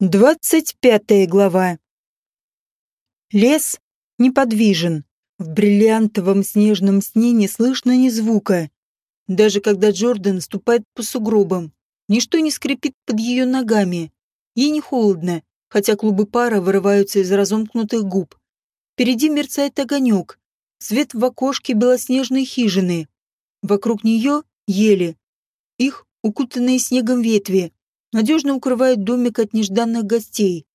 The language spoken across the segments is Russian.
Двадцать пятая глава. Лес неподвижен. В бриллиантовом снежном сне не слышно ни звука. Даже когда Джордан ступает по сугробам, ничто не скрипит под ее ногами. Ей не холодно, хотя клубы пара вырываются из разомкнутых губ. Впереди мерцает огонек, свет в окошке белоснежной хижины. Вокруг нее ели. Их укутанные снегом ветви надежно укрывают домик от нежданных гостей.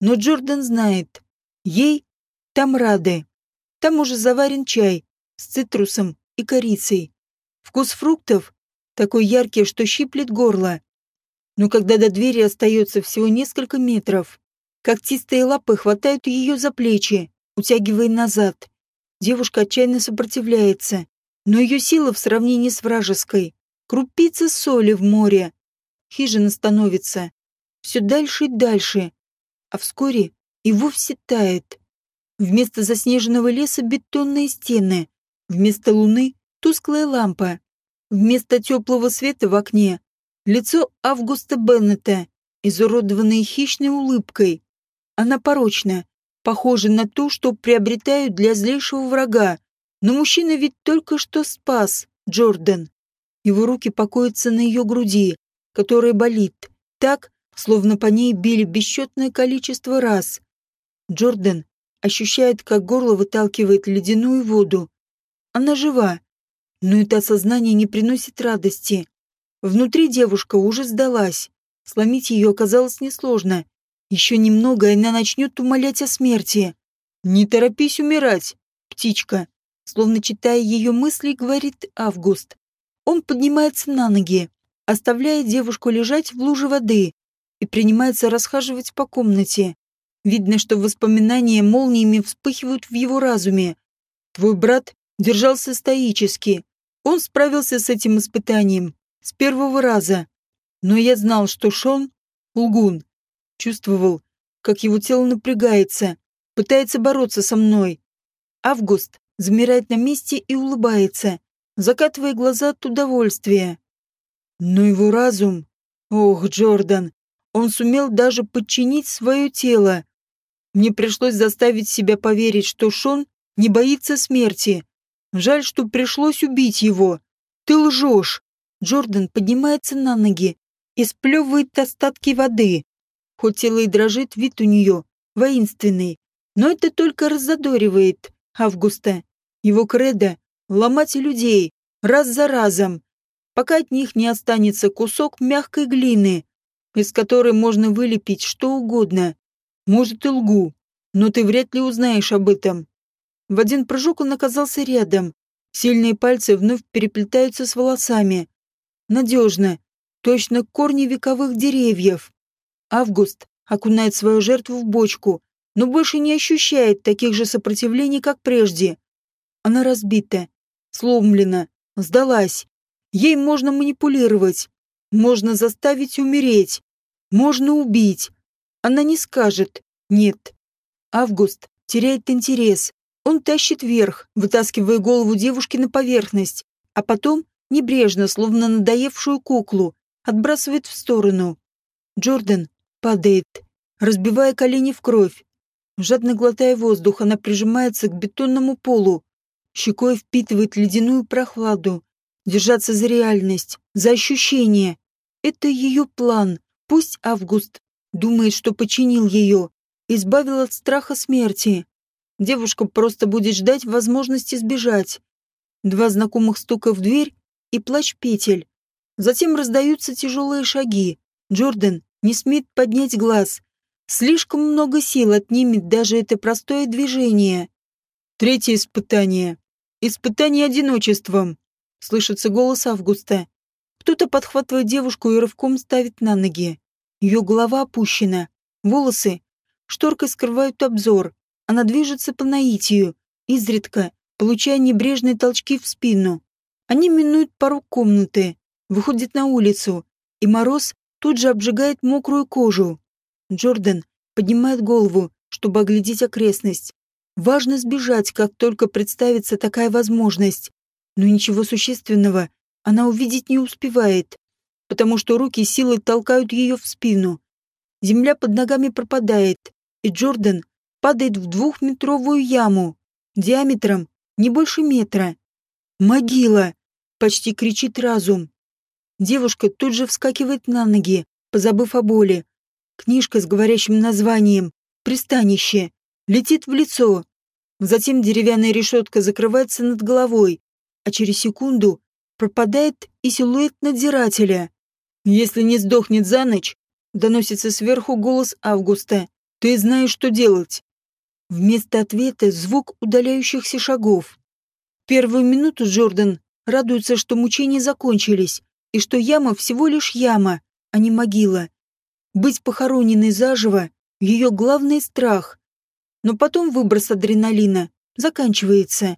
Но Джордан знает, ей там рады. Там уже заварен чай с цитрусом и корицей. Вкус фруктов такой яркий, что щиплет горло. Но когда до двери остается всего несколько метров, когтистые лапы хватают ее за плечи, утягивая назад. Девушка отчаянно сопротивляется, но ее сила в сравнении с вражеской. Крупица соли в море, хижина становится все дальше и дальше, а вскоре и вовсе тает. Вместо заснеженного леса бетонные стены, вместо луны тусклая лампа, вместо теплого света в окне лицо Августа Беннета, изуродованное хищной улыбкой. Она порочна, похожа на ту, что приобретают для злейшего врага, но мужчина ведь только что спас Джордан. Его руки покоятся на ее груди, которая болит, так, словно по ней били бесчетное количество раз. Джордан ощущает, как горло выталкивает ледяную воду. Она жива, но это осознание не приносит радости. Внутри девушка уже сдалась. Сломить ее оказалось несложно. Еще немного, и она начнет умолять о смерти. «Не торопись умирать, птичка», словно читая ее мысли, говорит Август. Он поднимается на ноги оставляет девушку лежать в луже воды и принимается расхаживать по комнате. Видно, что воспоминания молниями вспыхивают в его разуме. Твой брат держался стоически. Он справился с этим испытанием с первого раза. Но я знал, что Шон — лгун. Чувствовал, как его тело напрягается, пытается бороться со мной. Август замирает на месте и улыбается, закатывая глаза от удовольствия. Но его разум... Ох, Джордан, он сумел даже подчинить свое тело. Мне пришлось заставить себя поверить, что Шон не боится смерти. Жаль, что пришлось убить его. Ты лжешь. Джордан поднимается на ноги и сплевывает остатки воды. Хоть тело и дрожит, вид у нее воинственный. Но это только раззадоривает Августа. Его кредо — ломать людей, раз за разом пока от них не останется кусок мягкой глины, из которой можно вылепить что угодно. Может и лгу, но ты вряд ли узнаешь об этом. В один прыжок он оказался рядом. Сильные пальцы вновь переплетаются с волосами. Надежно, точно корни вековых деревьев. Август окунает свою жертву в бочку, но больше не ощущает таких же сопротивлений, как прежде. Она разбита, сломлена, сдалась. Ей можно манипулировать, можно заставить умереть, можно убить. Она не скажет «нет». Август теряет интерес. Он тащит вверх, вытаскивая голову девушки на поверхность, а потом, небрежно, словно надоевшую куклу, отбрасывает в сторону. Джордан падает, разбивая колени в кровь. Жадно глотая воздух, она прижимается к бетонному полу, щекой впитывает ледяную прохладу, держаться за реальность, за ощущение. Это ее план. Пусть Август думает, что починил ее, избавил от страха смерти. Девушка просто будет ждать возможности сбежать. Два знакомых стука в дверь и плач петель. Затем раздаются тяжелые шаги. Джордан не смеет поднять глаз. Слишком много сил отнимет даже это простое движение. Третье испытание. Испытание одиночеством. Слышится голос Августа. Кто-то подхватывает девушку и рывком ставит на ноги. Ее голова опущена. Волосы шторкой скрывают обзор. Она движется по наитию, изредка, получая небрежные толчки в спину. Они минуют порог комнаты, выходят на улицу, и мороз тут же обжигает мокрую кожу. Джордан поднимает голову, чтобы оглядеть окрестность. Важно сбежать, как только представится такая возможность но ничего существенного она увидеть не успевает, потому что руки силой толкают ее в спину. земля под ногами пропадает, и Джордан падает в двухметровую яму, диаметром не больше метра. «Могила!» — почти кричит разум. Девушка тут же вскакивает на ноги, позабыв о боли. Книжка с говорящим названием «Пристанище» летит в лицо. Затем деревянная решетка закрывается над головой, а через секунду пропадает и силуэт надзирателя. «Если не сдохнет за ночь», — доносится сверху голос Августа, — «ты знаешь, что делать». Вместо ответа звук удаляющихся шагов. Первую минуту Джордан радуется, что мучения закончились, и что яма всего лишь яма, а не могила. Быть похороненной заживо — ее главный страх. Но потом выброс адреналина заканчивается,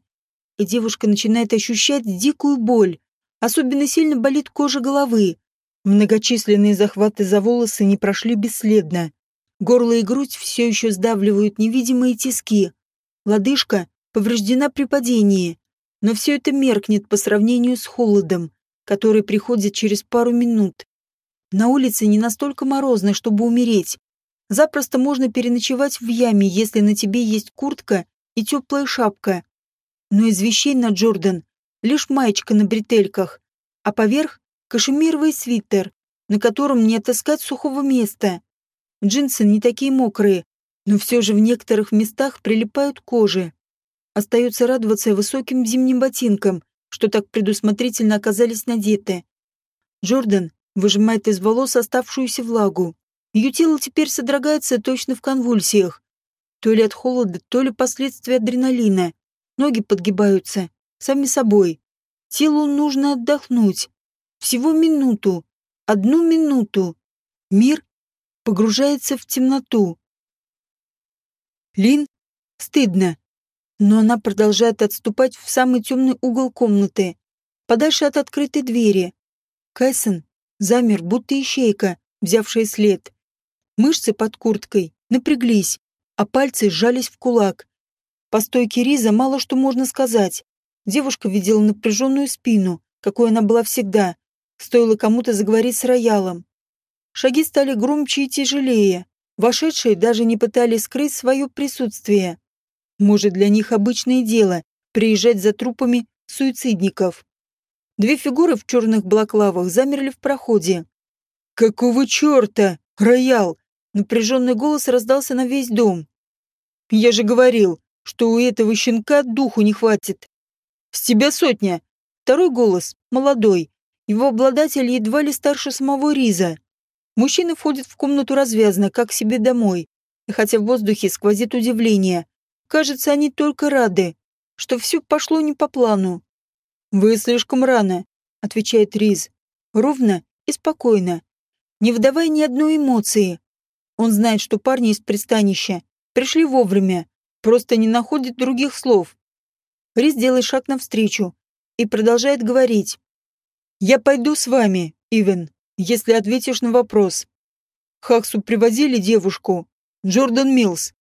и девушка начинает ощущать дикую боль. Особенно сильно болит кожа головы. Многочисленные захваты за волосы не прошли бесследно. Горло и грудь все еще сдавливают невидимые тиски. Лодыжка повреждена при падении. Но все это меркнет по сравнению с холодом, который приходит через пару минут. На улице не настолько морозно, чтобы умереть. Запросто можно переночевать в яме, если на тебе есть куртка и теплая шапка. Но из вещей на Джордан лишь маечка на бретельках, а поверх кашемировый свитер, на котором не отыскать сухого места. Джинсы не такие мокрые, но все же в некоторых местах прилипают к коже. Остается радоваться высоким зимним ботинкам, что так предусмотрительно оказались надеты. Джордан выжимает из волос оставшуюся влагу. Ее тело теперь содрогается точно в конвульсиях. То ли от холода, то ли последствия адреналина. Ноги подгибаются. Сами собой. Телу нужно отдохнуть. Всего минуту. Одну минуту. Мир погружается в темноту. Лин стыдно но она продолжает отступать в самый темный угол комнаты, подальше от открытой двери. Кайсон замер, будто ищейка, взявшая след. Мышцы под курткой напряглись, а пальцы сжались в кулак. По стойке Риза мало что можно сказать. Девушка видела напряженную спину, какой она была всегда. Стоило кому-то заговорить с роялом. Шаги стали громче и тяжелее. Вошедшие даже не пытались скрыть свое присутствие. Может, для них обычное дело приезжать за трупами суицидников. Две фигуры в черных балаклавах замерли в проходе. «Какого черта? Роял!» Напряженный голос раздался на весь дом. «Я же говорил, что у этого щенка духу не хватит. С тебя сотня!» Второй голос, молодой. Его обладатель едва ли старше самого Риза. Мужчина входит в комнату развязно, как себе домой. И хотя в воздухе сквозит удивление, Кажется, они только рады, что все пошло не по плану. «Вы слишком рано», — отвечает Риз. Ровно и спокойно, не выдавая ни одной эмоции. Он знает, что парни из пристанища пришли вовремя, просто не находит других слов. Риз делает шаг навстречу и продолжает говорить. «Я пойду с вами, Ивен, если ответишь на вопрос. Хаксу привозили девушку, Джордан Милс.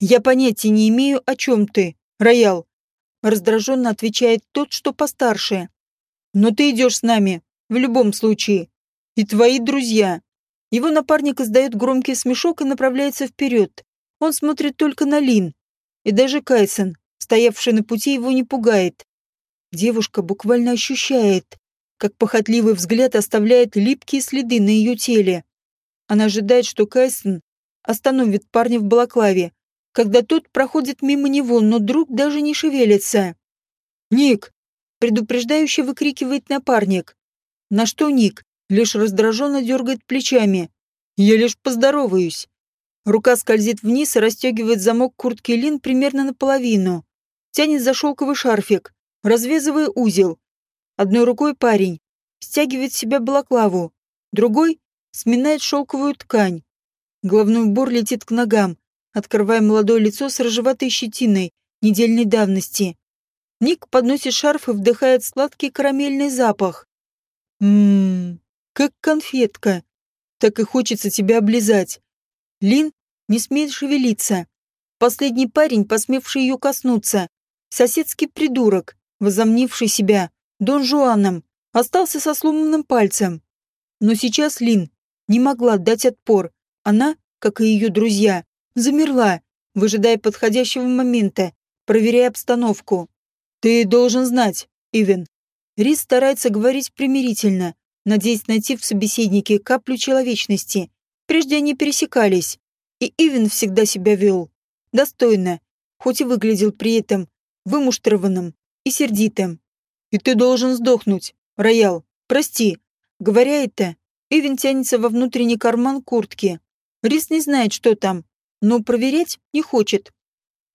«Я понятия не имею, о чем ты, Роял», — раздраженно отвечает тот, что постарше. «Но ты идешь с нами, в любом случае. И твои друзья». Его напарник издает громкий смешок и направляется вперед. Он смотрит только на Лин. И даже Кайсон, стоявший на пути, его не пугает. Девушка буквально ощущает, как похотливый взгляд оставляет липкие следы на ее теле. Она ожидает, что Кайсон остановит парня в балаклаве, когда тот проходит мимо него, но друг даже не шевелится. «Ник!» — предупреждающе выкрикивает напарник. На что Ник лишь раздраженно дергает плечами. «Я лишь поздороваюсь». Рука скользит вниз и расстегивает замок куртки Лин примерно наполовину. Тянет за шелковый шарфик, развязывая узел. Одной рукой парень стягивает с себя балаклаву, другой сминает шелковую ткань. Головной убор летит к ногам, открывая молодое лицо с рыжеватой щетиной недельной давности. Ник подносит шарф и вдыхает сладкий карамельный запах. Ммм, как конфетка. Так и хочется тебя облизать. Лин не смеет шевелиться. Последний парень, посмевший ее коснуться, соседский придурок, возомнивший себя Дон Жуаном, остался со сломанным пальцем. Но сейчас Лин не могла дать отпор, Она, как и ее друзья, замерла, выжидая подходящего момента, проверяя обстановку. «Ты должен знать, Ивен». Рис старается говорить примирительно, надеясь найти в собеседнике каплю человечности. Прежде они пересекались, и Ивен всегда себя вел. Достойно, хоть и выглядел при этом вымуштрованным и сердитым. «И ты должен сдохнуть, Роял, прости». Говоря это, Ивен тянется во внутренний карман куртки. Рис не знает, что там, но проверять не хочет.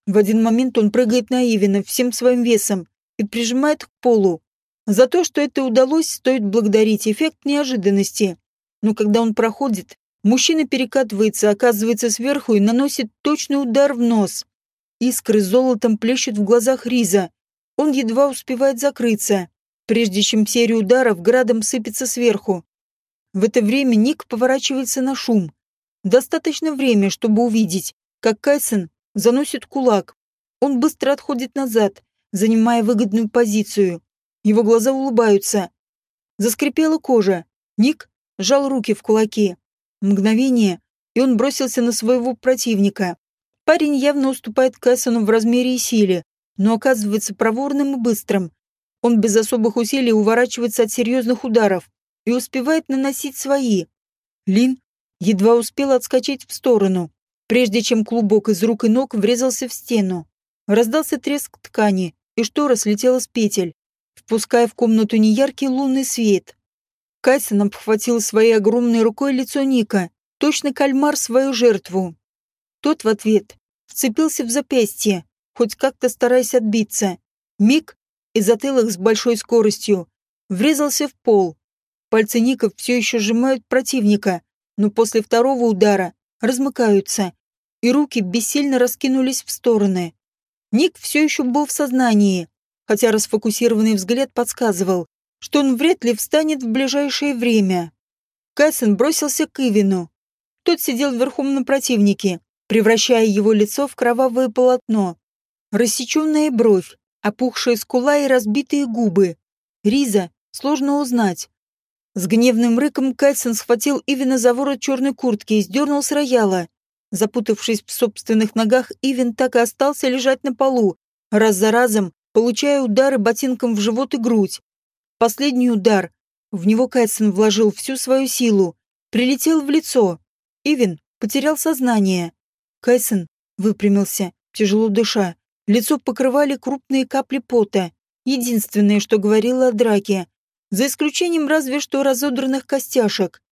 В один момент он прыгает на Ивена всем своим весом и прижимает к полу. За то, что это удалось, стоит благодарить эффект неожиданности. Но когда он проходит, мужчина перекатывается, оказывается сверху и наносит точный удар в нос. Искры золотом плещут в глазах Риза. Он едва успевает закрыться, прежде чем серия ударов градом сыпется сверху. В это время Ник поворачивается на шум. Достаточно время, чтобы увидеть, как Кайсон заносит кулак. Он быстро отходит назад, занимая выгодную позицию. Его глаза улыбаются. Заскрипела кожа. Ник сжал руки в кулаки. Мгновение, и он бросился на своего противника. Парень явно уступает Кайсону в размере и силе, но оказывается проворным и быстрым. Он без особых усилий уворачивается от серьезных ударов и успевает наносить свои. Лин едва успел отскочить в сторону, прежде чем клубок из рук и ног врезался в стену. Раздался треск ткани, и штора слетела с петель впуская в комнату неяркий лунный свет. Кайсон обхватил своей огромной рукой лицо Ника, точно кальмар свою жертву. Тот в ответ вцепился в запястье, хоть как-то стараясь отбиться. Миг, и затылок с большой скоростью, врезался в пол. Пальцы Ника все еще сжимают противника, но после второго удара размыкаются, и руки бессильно раскинулись в стороны. Ник все еще был в сознании, хотя расфокусированный взгляд подсказывал, что он вряд ли встанет в ближайшее время. Кайсон бросился к Ивину. Тот сидел верхом на противнике, превращая его лицо в кровавое полотно. Рассеченная бровь, опухшая скула и разбитые губы. Риза сложно узнать. С гневным рыком Кайсон схватил Ивина за ворот черной куртки и сдернул с рояла. Запутавшись в собственных ногах, Ивин так и остался лежать на полу, раз за разом получая удары ботинком в живот и грудь. Последний удар. В него Кэтсон вложил всю свою силу. Прилетел в лицо. Ивен потерял сознание. Кайсон выпрямился, тяжело дыша. Лицо покрывали крупные капли пота. Единственное, что говорило о драке. За исключением разве что разодранных костяшек.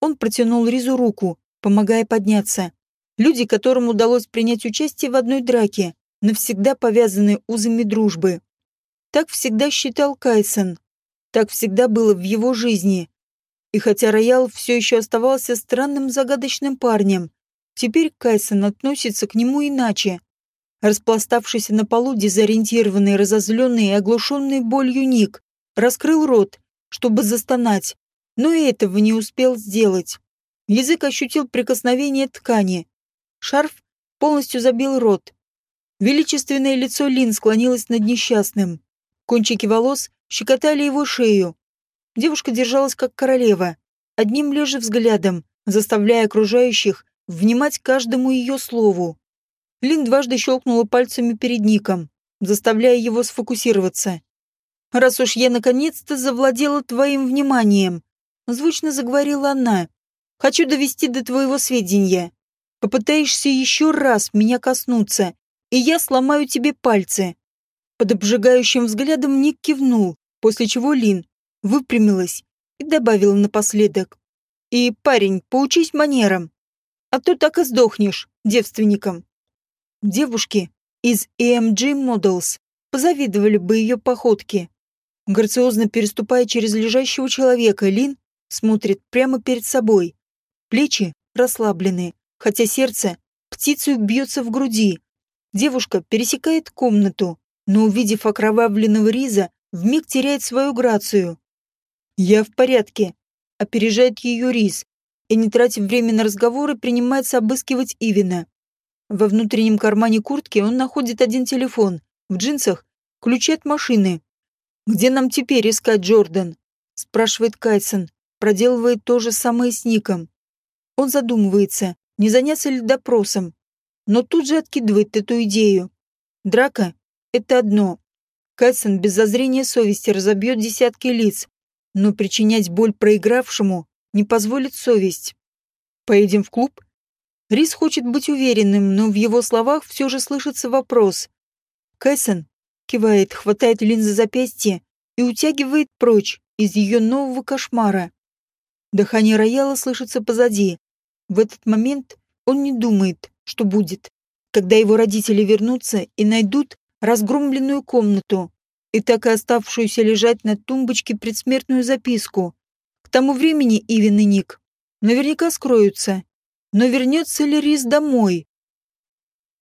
Он протянул Ризу руку, помогая подняться. Люди, которым удалось принять участие в одной драке, навсегда повязаны узами дружбы. Так всегда считал Кайсон. Так всегда было в его жизни. И хотя Роял все еще оставался странным загадочным парнем, теперь Кайсон относится к нему иначе. Распластавшийся на полу дезориентированный, разозленный и оглушенный болью Ник раскрыл рот, чтобы застонать, но и этого не успел сделать. Язык ощутил прикосновение ткани. Шарф полностью забил рот, Величественное лицо Лин склонилось над несчастным. Кончики волос щекотали его шею. Девушка держалась как королева, одним лишь взглядом, заставляя окружающих внимать каждому ее слову. Лин дважды щелкнула пальцами перед Ником, заставляя его сфокусироваться. «Раз уж я наконец-то завладела твоим вниманием», — звучно заговорила она, — «хочу довести до твоего сведения. Попытаешься еще раз меня коснуться, и я сломаю тебе пальцы». Под обжигающим взглядом Ник кивнул, после чего Лин выпрямилась и добавила напоследок. «И, парень, поучись манерам, а то так и сдохнешь девственником». Девушки из AMG Models позавидовали бы ее походке. Грациозно переступая через лежащего человека, Лин смотрит прямо перед собой. Плечи расслаблены, хотя сердце птицей бьется в груди, Девушка пересекает комнату, но, увидев окровавленного Риза, вмиг теряет свою грацию. «Я в порядке», — опережает ее Риз, и, не тратив время на разговоры, принимается обыскивать Ивина. Во внутреннем кармане куртки он находит один телефон, в джинсах — ключи от машины. «Где нам теперь искать Джордан?» — спрашивает Кайсон, проделывает то же самое с Ником. Он задумывается, не заняться ли допросом, но тут же откидывает эту идею. Драка — это одно. Кэссон без зазрения совести разобьет десятки лиц, но причинять боль проигравшему не позволит совесть. Поедем в клуб? Рис хочет быть уверенным, но в его словах все же слышится вопрос. Кэссон кивает, хватает линзы запястья и утягивает прочь из ее нового кошмара. Дыхание рояла слышится позади. В этот момент он не думает, что будет, когда его родители вернутся и найдут разгромленную комнату и так и оставшуюся лежать на тумбочке предсмертную записку. К тому времени Ивен и Ник наверняка скроются. Но вернется ли Рис домой?